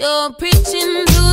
You're preaching to